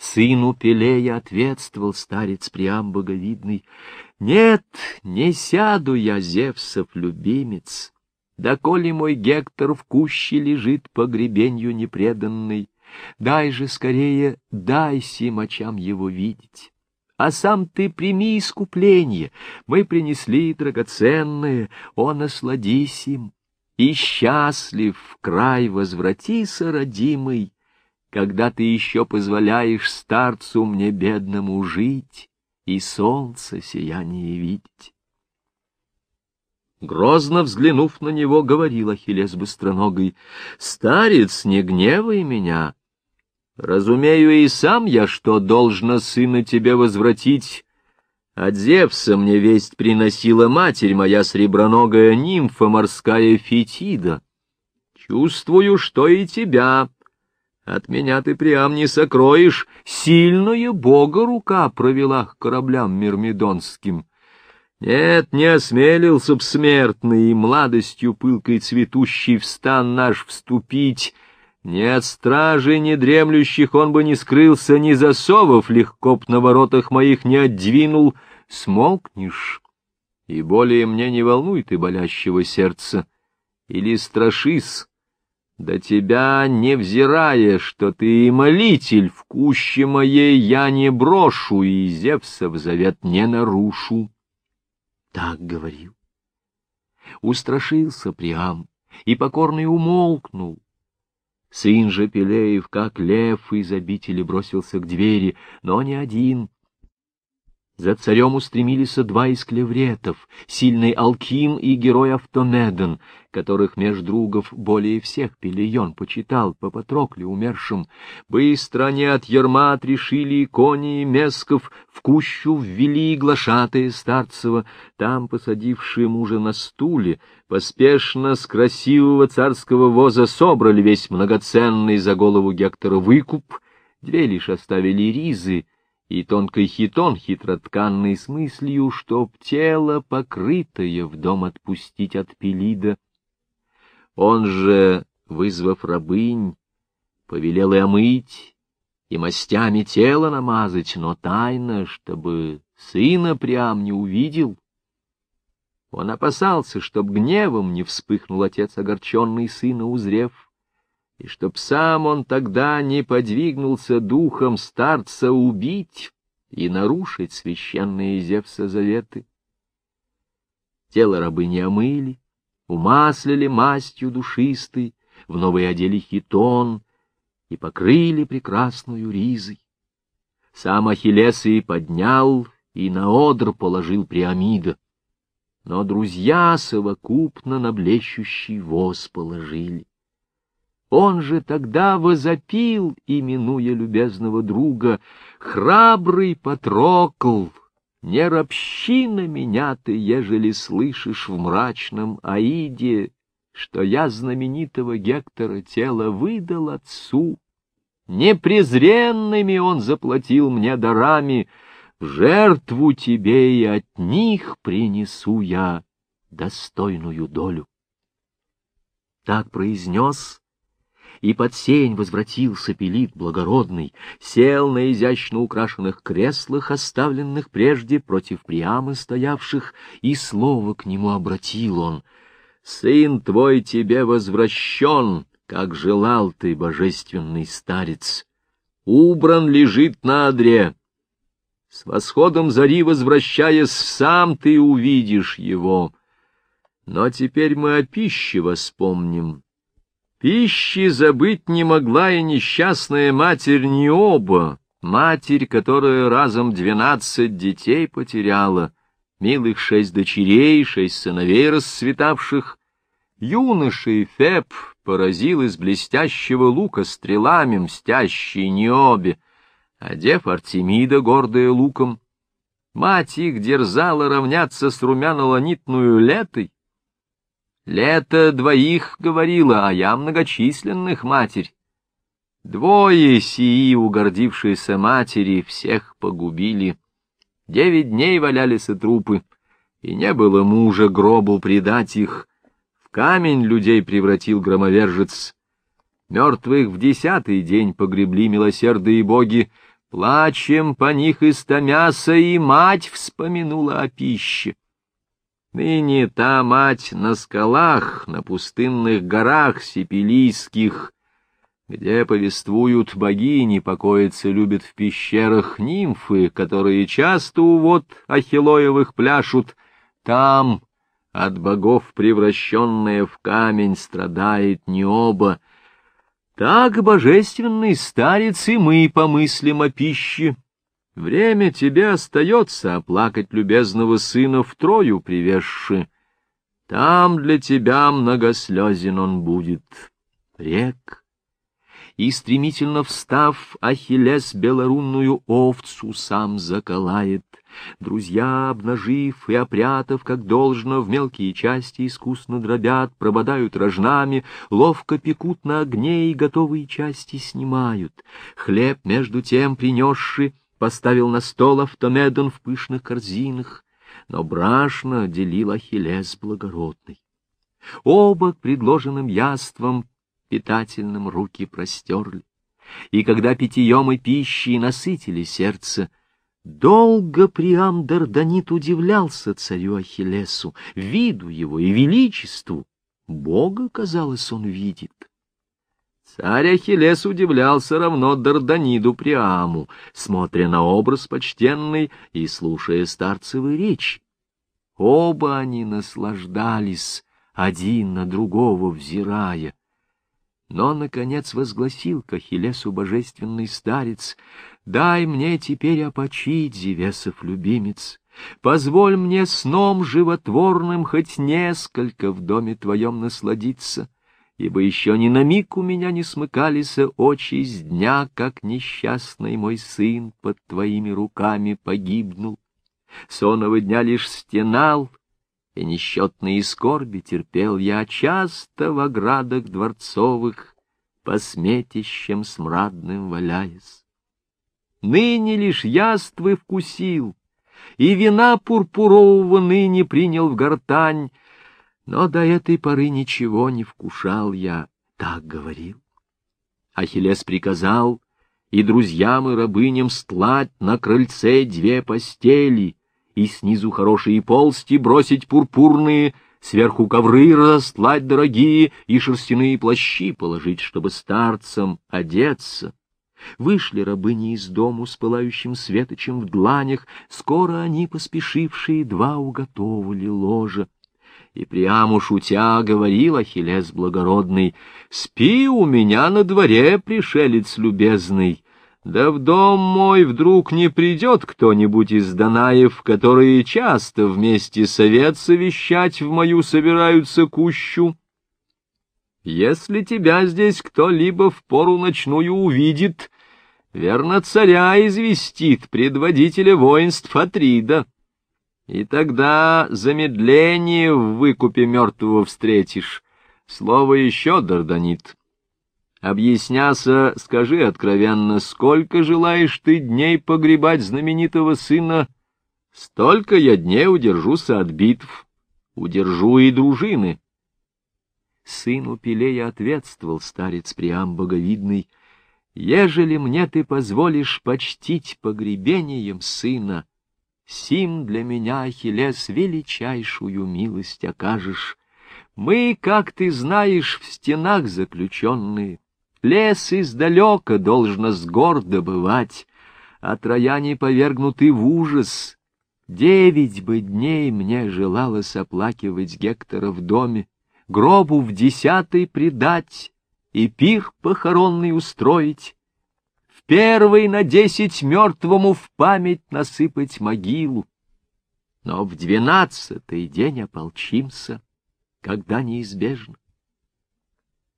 Сыну Пелея ответствовал старец Приам боговидный. Нет, не сяду я, Зевсов любимец, доколе мой Гектор в куще лежит погребенью непреданный. Дай же скорее, дай сим очам его видеть. А сам ты прими искупление, мы принесли драгоценное, о, насладись им. И счастлив в край возвратися, родимый, когда ты еще позволяешь старцу мне бедному жить и солнце сияние видеть. Грозно взглянув на него, говорил Ахиллес быстроногой, «Старец, не гневай меня. Разумею и сам я, что должно сына тебе возвратить. От Зевса мне весть приносила матерь моя среброногая нимфа морская Фетида. Чувствую, что и тебя от меня ты прям не сокроешь, сильная бога рука провела к кораблям мирмидонским. Нет, не осмелился б смертный, младостью пылкой цветущий в стан наш вступить. Ни от стражи, ни дремлющих он бы не скрылся, ни засовов легко б на воротах моих не отдвинул. Смолкнешь, и более мне не волнуй ты болящего сердца. Или страшись, да тебя, невзирая, что ты и молитель, в куще моей я не брошу и Зевсов завет не нарушу. Так говорил. Устрашился Приам и покорный умолкнул. Сын же Пелеев, как лев из обители, бросился к двери, но не один — за царем устремились два из клевретов, сильный Алким и герой Автомедон, которых меж другов более всех Пелион почитал по Патрокле умершим. Быстро они от ерма отрешили кони и месков, в кущу ввели глашатые старцева, там, посадившие мужа на стуле, поспешно с красивого царского воза собрали весь многоценный за голову Гектора выкуп, две лишь оставили ризы — и тонкий хитон хитротканный с мыслью, чтоб тело, покрытое, в дом отпустить от Пелида. Он же, вызвав рабынь, повелел и омыть, и мастями тело намазать, но тайно, чтобы сына прям не увидел. Он опасался, чтоб гневом не вспыхнул отец огорченный сына, узрев, и чтоб сам он тогда не подвигнулся духом старца убить и нарушить священные Зевса заветы. Тело рабы не омыли, умаслили мастью душистой, в новой одели хитон и покрыли прекрасную ризой. Сам Ахиллес и поднял, и на одр положил Приамида, но друзья совокупно на блещущий воз положили. Он же тогда возопил, именуя любезного друга, «Храбрый Патрокл, не ропщи на меня ты, ежели слышишь в мрачном Аиде, что я знаменитого Гектора тело выдал отцу. Непрезренными он заплатил мне дарами, жертву тебе и от них принесу я достойную долю». Так произнес и под сень возвратился Пелит благородный, сел на изящно украшенных креслах, оставленных прежде против Приамы стоявших, и слово к нему обратил он. «Сын твой тебе возвращен, как желал ты, божественный старец. Убран лежит на одре. С восходом зари возвращаясь, сам ты увидишь его. Но теперь мы о пище воспомним» Пищи забыть не могла и несчастная матерь не оба, матерь, которая разом двенадцать детей потеряла, милых шесть дочерей, шесть сыновей расцветавших. Юношей Феб поразил из блестящего лука стрелами мстящий Необе, одев Артемида, гордая луком. Мать их дерзала равняться с румяно-ланитную летой, Лето двоих говорила, а я многочисленных матерь. Двое сии, угордившиеся матери, всех погубили. Девять дней валялись и трупы, и не было мужа гробу предать их. В камень людей превратил громовержец. Мертвых в десятый день погребли милосердные боги, Плачем по них истомяса, и мать вспомянула о пище. Ныне та мать на скалах, на пустынных горах сипилийских, где повествуют богини, покоиться любят в пещерах нимфы, которые часто у вод Ахилоевых пляшут. Там, от богов превращенная в камень, страдает не. Так, божественный старец, и мы помыслим о пище, Время тебе остается оплакать любезного сына втрою привезши. Там для тебя многослезен он будет. Рек. И, стремительно встав, Ахиллес белорунную овцу сам заколает. Друзья, обнажив и опрятав, как должно, в мелкие части искусно дробят, прободают рожнами, ловко пекут на огне и готовые части снимают. Хлеб, между тем, принесший, поставил на стол Автомедон в пышных корзинах, но брашно делил Ахиллес благородный. Оба к предложенным яствам питательным руки простерли, и когда питьем и пищей насытили сердце, долго Приам Дарданит удивлялся царю Ахиллесу, виду его и величеству. Бога, казалось, он видит. Царь Ахиллес удивлялся равно Дарданиду Приаму, смотря на образ почтенный и слушая старцевы речи. Оба они наслаждались, один на другого взирая. Но, наконец, возгласил к Ахиллесу божественный старец, «Дай мне теперь опочить, Зевесов любимец, позволь мне сном животворным хоть несколько в доме твоем насладиться» ибо еще ни на миг у меня не смыкались очи с дня, как несчастный мой сын под твоими руками погибнул. Сонного дня лишь стенал, и несчетные скорби терпел я часто в оградах дворцовых, по сметищам смрадным валяясь. Ныне лишь яствы вкусил, и вина пурпурового ныне принял в гортань, но до этой поры ничего не вкушал я, так говорил. Ахиллес приказал и друзьям и рабыням стлать на крыльце две постели, и снизу хорошие полсти бросить пурпурные, сверху ковры растлать дорогие и шерстяные плащи положить, чтобы старцам одеться. Вышли рабыни из дому с пылающим светочем в дланях, скоро они, поспешившие, два уготовили ложа. И прямо шутя говорил Ахиллес благородный, «Спи у меня на дворе, пришелец любезный, да в дом мой вдруг не придет кто-нибудь из Данаев, которые часто вместе совет совещать в мою собираются кущу. Если тебя здесь кто-либо в пору ночную увидит, верно царя известит предводителя воинств Атрида». И тогда замедление в выкупе мертвого встретишь. Слово еще, Дарданит. Объясняся, скажи откровенно, сколько желаешь ты дней погребать знаменитого сына? Столько я дней удержуся от битв, удержу и дружины. Сыну Пелея ответствовал старец Приам боговидный, «Ежели мне ты позволишь почтить погребением сына, Сим для меня, Ахиллес, величайшую милость окажешь. Мы, как ты знаешь, в стенах заключенные. Лес издалека должно с гор добывать, а трояне повергнуты в ужас. Девять бы дней мне желалось оплакивать Гектора в доме, гробу в десятый предать и пир похоронный устроить, первый на десять мертвому в память насыпать могилу. Но в двенадцатый день ополчимся, когда неизбежно.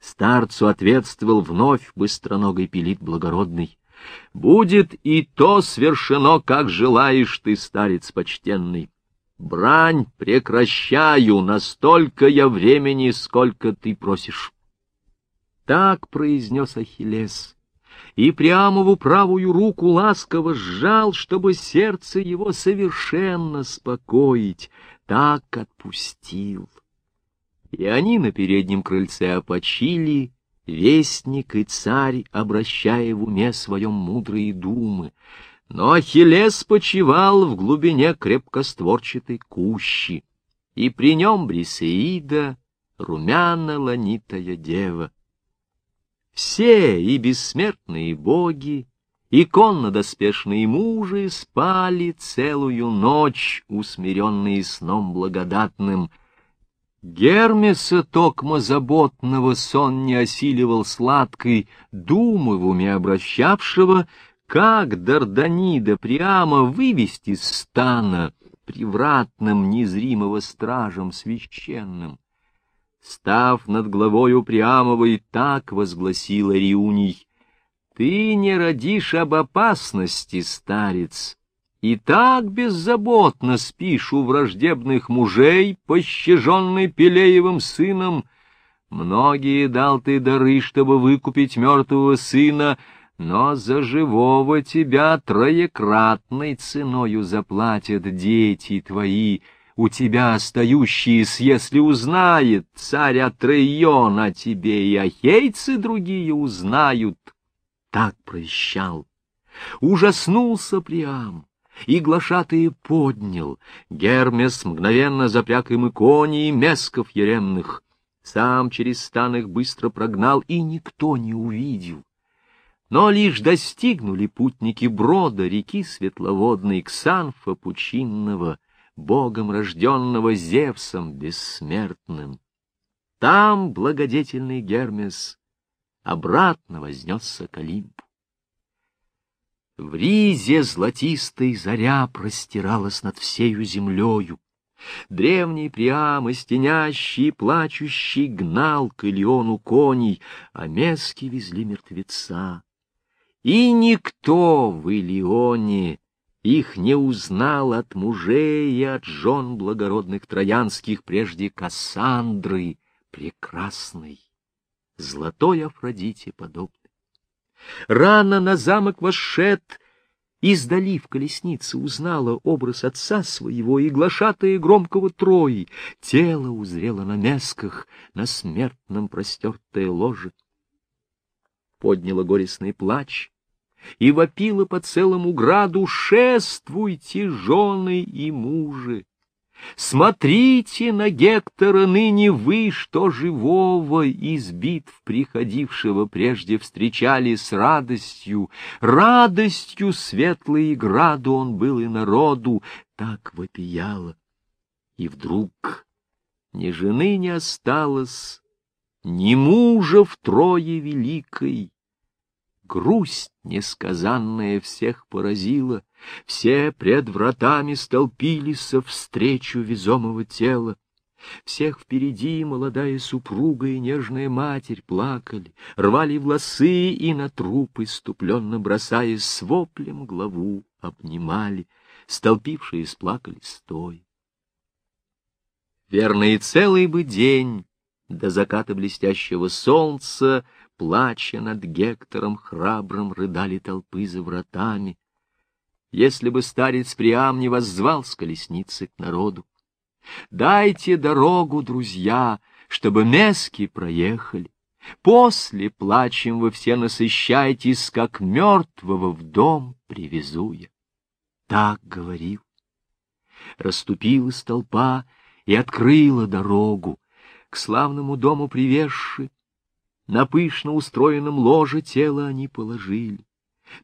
Старцу ответствовал вновь быстроногой пилит благородный. Будет и то свершено, как желаешь ты, старец почтенный. Брань прекращаю, настолько я времени, сколько ты просишь. Так произнес Ахиллес и Приамову правую руку ласково сжал, чтобы сердце его совершенно спокоить, так отпустил. И они на переднем крыльце опочили, вестник и царь, обращая в уме своем мудрые думы. Но Ахиллес почивал в глубине крепкостворчатой кущи, и при нем Брисеида, румяна ланитая дева. Все и бессмертные боги, и конно-доспешные мужи спали целую ночь, усмиренные сном благодатным. Гермеса токмо заботного сон не осиливал сладкой думы в уме обращавшего, как Дарданида прямо вывести стана, привратным незримого стражем священным. Став над главою Приамовой, так возгласил Риуний, «Ты не родишь об опасности, старец, и так беззаботно спишь у враждебных мужей, пощаженный Пелеевым сыном. Многие дал ты дары, чтобы выкупить мертвого сына, — но за живого тебя троекратной ценою заплатят дети твои, у тебя остающиеся, если узнает царь Атрейон о тебе, и ахейцы другие узнают. Так провещал. Ужаснулся Приам, и глашатые поднял. Гермес мгновенно запряг им и кони, и месков еремных. Сам через стан их быстро прогнал, и никто не увидел. Но лишь достигнули путники брода реки светловодной Ксанфа пучинного, богом рожденного Зевсом бессмертным. Там благодетельный Гермес обратно вознесся к Олимпу. В ризе золотистой заря простиралась над всею землею. Древний Приам, стенящий, плачущий, гнал к Илиону коней, а мески везли мертвеца. И никто в Илионе их не узнал от мужей и от жен благородных троянских прежде Кассандры, прекрасной, золотой Афродите подобной. Рано на замок вошед, издали в колеснице узнала образ отца своего и глашатая громкого Трои, тело узрело на месках, на смертном простертое ложе. Подняла горестный плач и вопила по целому граду «Шествуйте, жены и мужи! Смотрите на Гектора ныне вы, что живого из битв приходившего прежде встречали с радостью, радостью светлой граду он был и народу, так вопияло. И вдруг ни жены не осталось, ни мужа втрое великой. Грусть несказанная всех поразила, все пред вратами столпились встречу везомого тела. Всех впереди молодая супруга и нежная матерь плакали, рвали волосы и на труп иступленно бросаясь с воплем главу обнимали, столпившие сплакали стой. Верно целый бы день до заката блестящего солнца, плача над Гектором храбрым, рыдали толпы за вратами. Если бы старец Приам не воззвал с колесницы к народу, «Дайте дорогу, друзья, чтобы мески проехали. После плачем вы все насыщайтесь, как мертвого в дом привезу я». Так говорил. Расступилась толпа и открыла дорогу, к славному дому привезши, на пышно устроенном ложе тело они положили.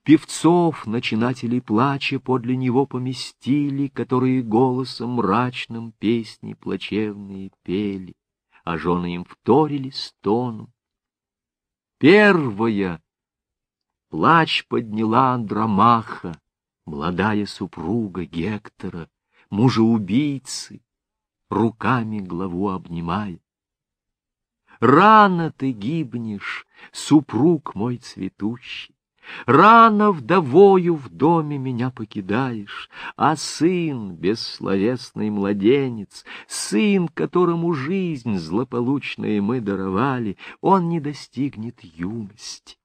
Певцов, начинателей плача, подле него поместили, которые голосом мрачным песни плачевные пели, а жены им вторили стоном. Первая плач подняла Андромаха, молодая супруга Гектора, мужа убийцы, руками главу обнимая. Рано ты гибнешь, супруг мой цветущий, Рано вдовою в доме меня покидаешь, А сын, бессловесный младенец, Сын, которому жизнь злополучная мы даровали, Он не достигнет юности.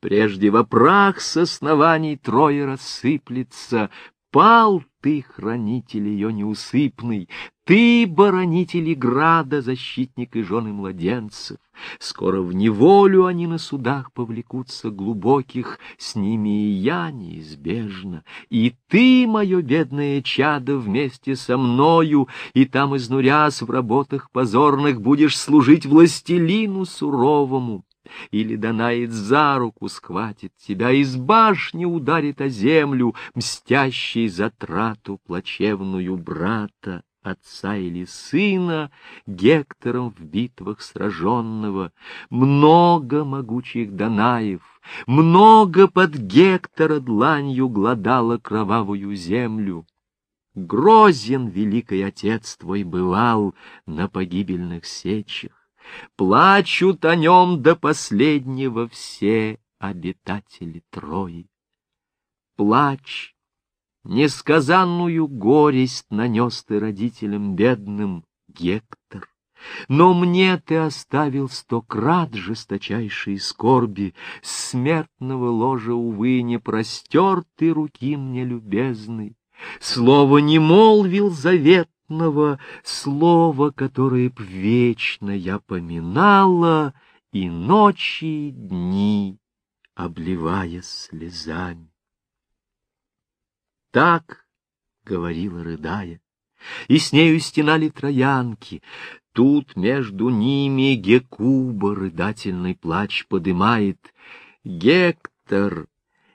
Прежде во прах с оснований трое рассыплется, Пал ты хранитель ее неусыпный, ты боронитель града, защитник и жены младенцев. Скоро в неволю они на судах повлекутся глубоких, с ними и я неизбежно. И ты, мое бедное чадо, вместе со мною, и там изнурясь в работах позорных, будешь служить властелину суровому или Данаид за руку схватит тебя, из башни ударит о землю, мстящий за трату плачевную брата, отца или сына, Гектором в битвах сраженного. Много могучих Данаев, много под Гектора дланью гладала кровавую землю. Грозен великий отец твой бывал на погибельных сечах. Плачут о нем до последнего все обитатели Трои. Плач, несказанную горесть нанес ты родителям бедным, Гектор. Но мне ты оставил сто крат жесточайшие скорби, Смертного ложа, увы, не простер ты руки мне любезной. Слово не молвил завет заветного слова, которое б вечно я поминала, и ночи, и дни, обливая слезами. Так говорила, рыдая, и с нею стенали троянки. Тут между ними Гекуба рыдательный плач подымает. Гектор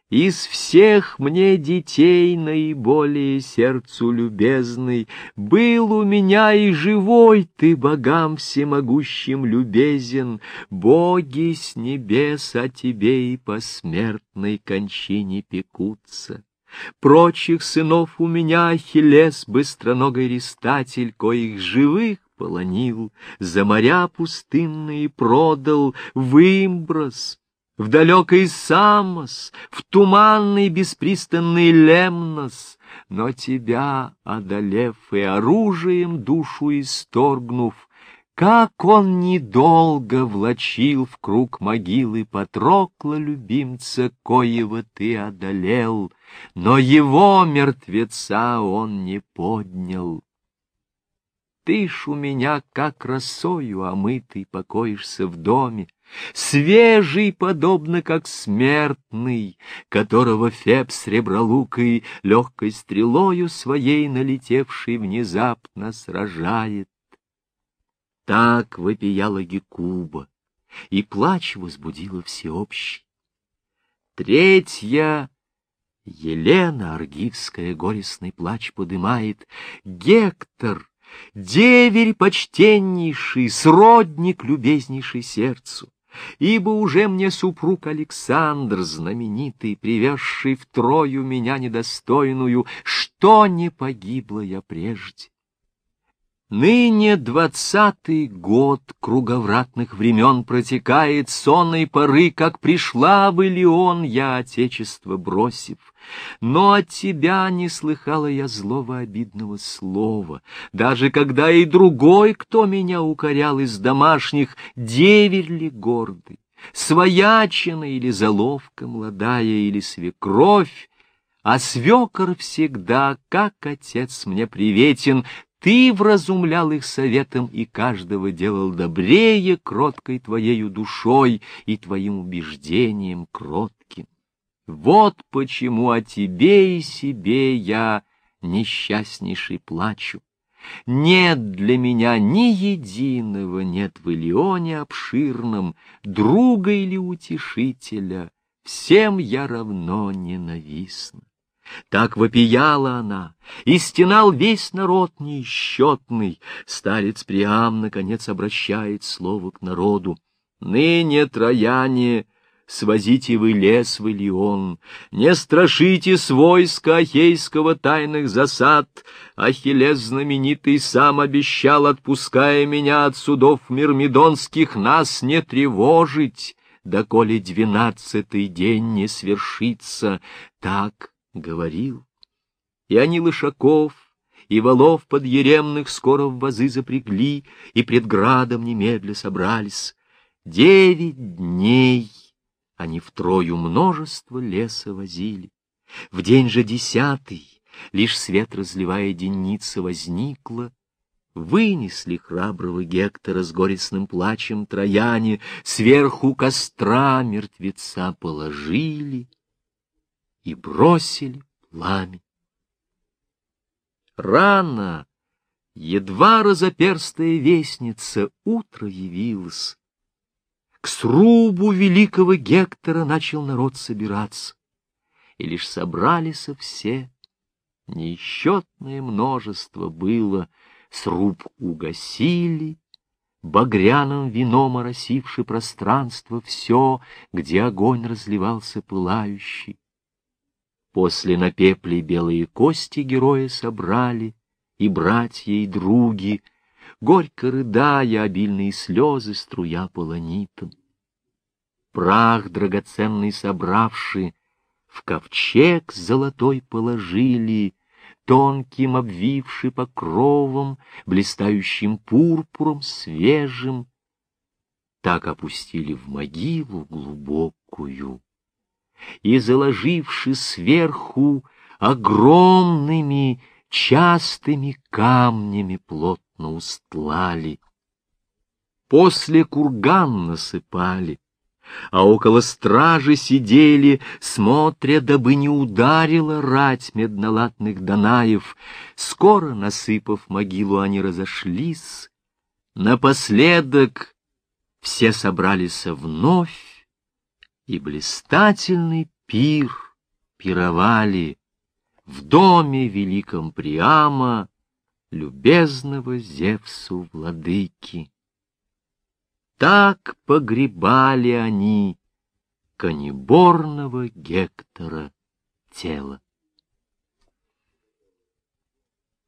из всех мне детей наиболее сердцу любезный, Был у меня и живой ты богам всемогущим любезен, Боги с небес о тебе и по смертной кончине пекутся. Прочих сынов у меня Ахиллес, быстроногой рестатель, Коих живых полонил, за моря пустынные продал, в Имброс, в далекий Самос, в туманный беспристанный Лемнос, но тебя, одолев и оружием душу исторгнув, как он недолго влачил в круг могилы Патрокла любимца, коего ты одолел, но его мертвеца он не поднял. Ты ж у меня, как росою омытый, покоишься в доме, свежий, подобно как смертный, которого Феб с ребролукой легкой стрелою своей налетевший внезапно сражает. Так выпияла Гекуба, и плач возбудила всеобщий. Третья Елена Аргивская горестный плач подымает. Гектор, деверь почтеннейший, сродник любезнейший сердцу ибо уже мне супруг Александр, знаменитый, привезший в Трою меня недостойную, что не погибла я прежде. Ныне двадцатый год круговратных времен протекает сонной поры, как пришла в Илион я, отечество бросив. Но от тебя не слыхала я злого обидного слова, даже когда и другой, кто меня укорял из домашних, деверь ли гордый, своячина или заловка молодая или свекровь, а свекор всегда, как отец мне приветен, ты вразумлял их советом и каждого делал добрее кроткой твоею душой и твоим убеждением кротким. Вот почему о тебе и себе я несчастнейший плачу. Нет для меня ни единого, нет в Илионе обширном, друга или утешителя, всем я равно ненавистна. Так вопияла она, и стенал весь народ неисчетный. Старец Приам, наконец, обращает слово к народу. «Ныне, трояне, свозите вы лес в Илион, не страшите с войска Ахейского тайных засад. Ахиллес знаменитый сам обещал, отпуская меня от судов мирмидонских, нас не тревожить, доколе двенадцатый день не свершится. Так говорил. И они лышаков, и валов подъеремных скоро в вазы запрягли, и пред градом немедля собрались. Девять дней они втрою множество леса возили. В день же десятый лишь свет разливая денница возникла, Вынесли храброго Гектора с горестным плачем трояне, Сверху костра мертвеца положили и бросили пламя. Рано, едва разоперстая вестница, утро явилось. К срубу великого Гектора начал народ собираться, и лишь собрались все, несчетное множество было, сруб угасили, багряным вином оросивши пространство все, где огонь разливался пылающий. После на пепле белые кости героя собрали, и братья, и други, горько рыдая, обильные слезы струя полонитом. Прах драгоценный собравши, в ковчег золотой положили, тонким обвивши покровом, блистающим пурпуром свежим, так опустили в могилу глубокую и, заложивши сверху огромными частыми камнями, плотно устлали. После курган насыпали, а около стражи сидели, смотря, дабы не ударила рать меднолатных донаев. Скоро, насыпав могилу, они разошлись. Напоследок все собрались вновь, и блистательный пир пировали в доме великом Приама, любезного Зевсу владыки. Так погребали они каниборного Гектора тело.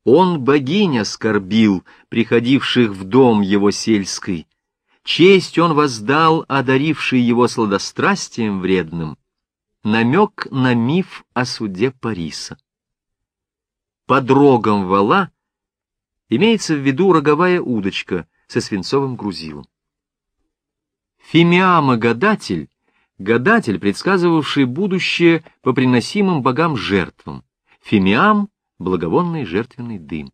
Он богиня скорбил, приходивших в дом его сельской. Честь он воздал, одаривший его сладострастием вредным, намек на миф о суде Париса. Под рогом вала имеется в виду роговая удочка со свинцовым грузилом. Фимиама-гадатель, гадатель, предсказывавший будущее по приносимым богам жертвам. Фимиам — благовонный жертвенный дым.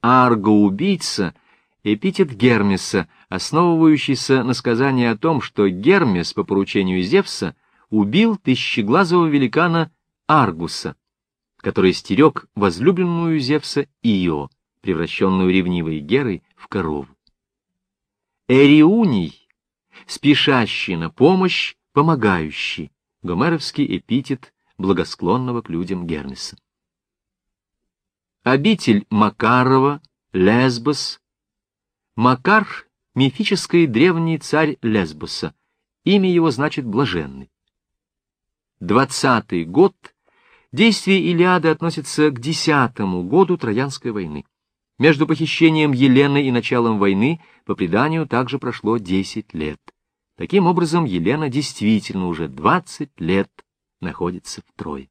Арго-убийца — эпитет Гермеса, основывающийся на сказании о том, что Гермес по поручению Зевса убил тысячеглазого великана Аргуса, который стерег возлюбленную Зевса Ио, превращенную ревнивой Герой в корову. Эриуний спешащий на помощь, помогающий, гомеровский эпитет благосклонного к людям Гермеса. Обитель Макарова, Лесбос. Макар — мифический древний царь Лесбоса, имя его значит «блаженный». Двадцатый год действие Илиады относится к десятому году Троянской войны. Между похищением Елены и началом войны, по преданию, также прошло десять лет. Таким образом, Елена действительно уже двадцать лет находится в Трое.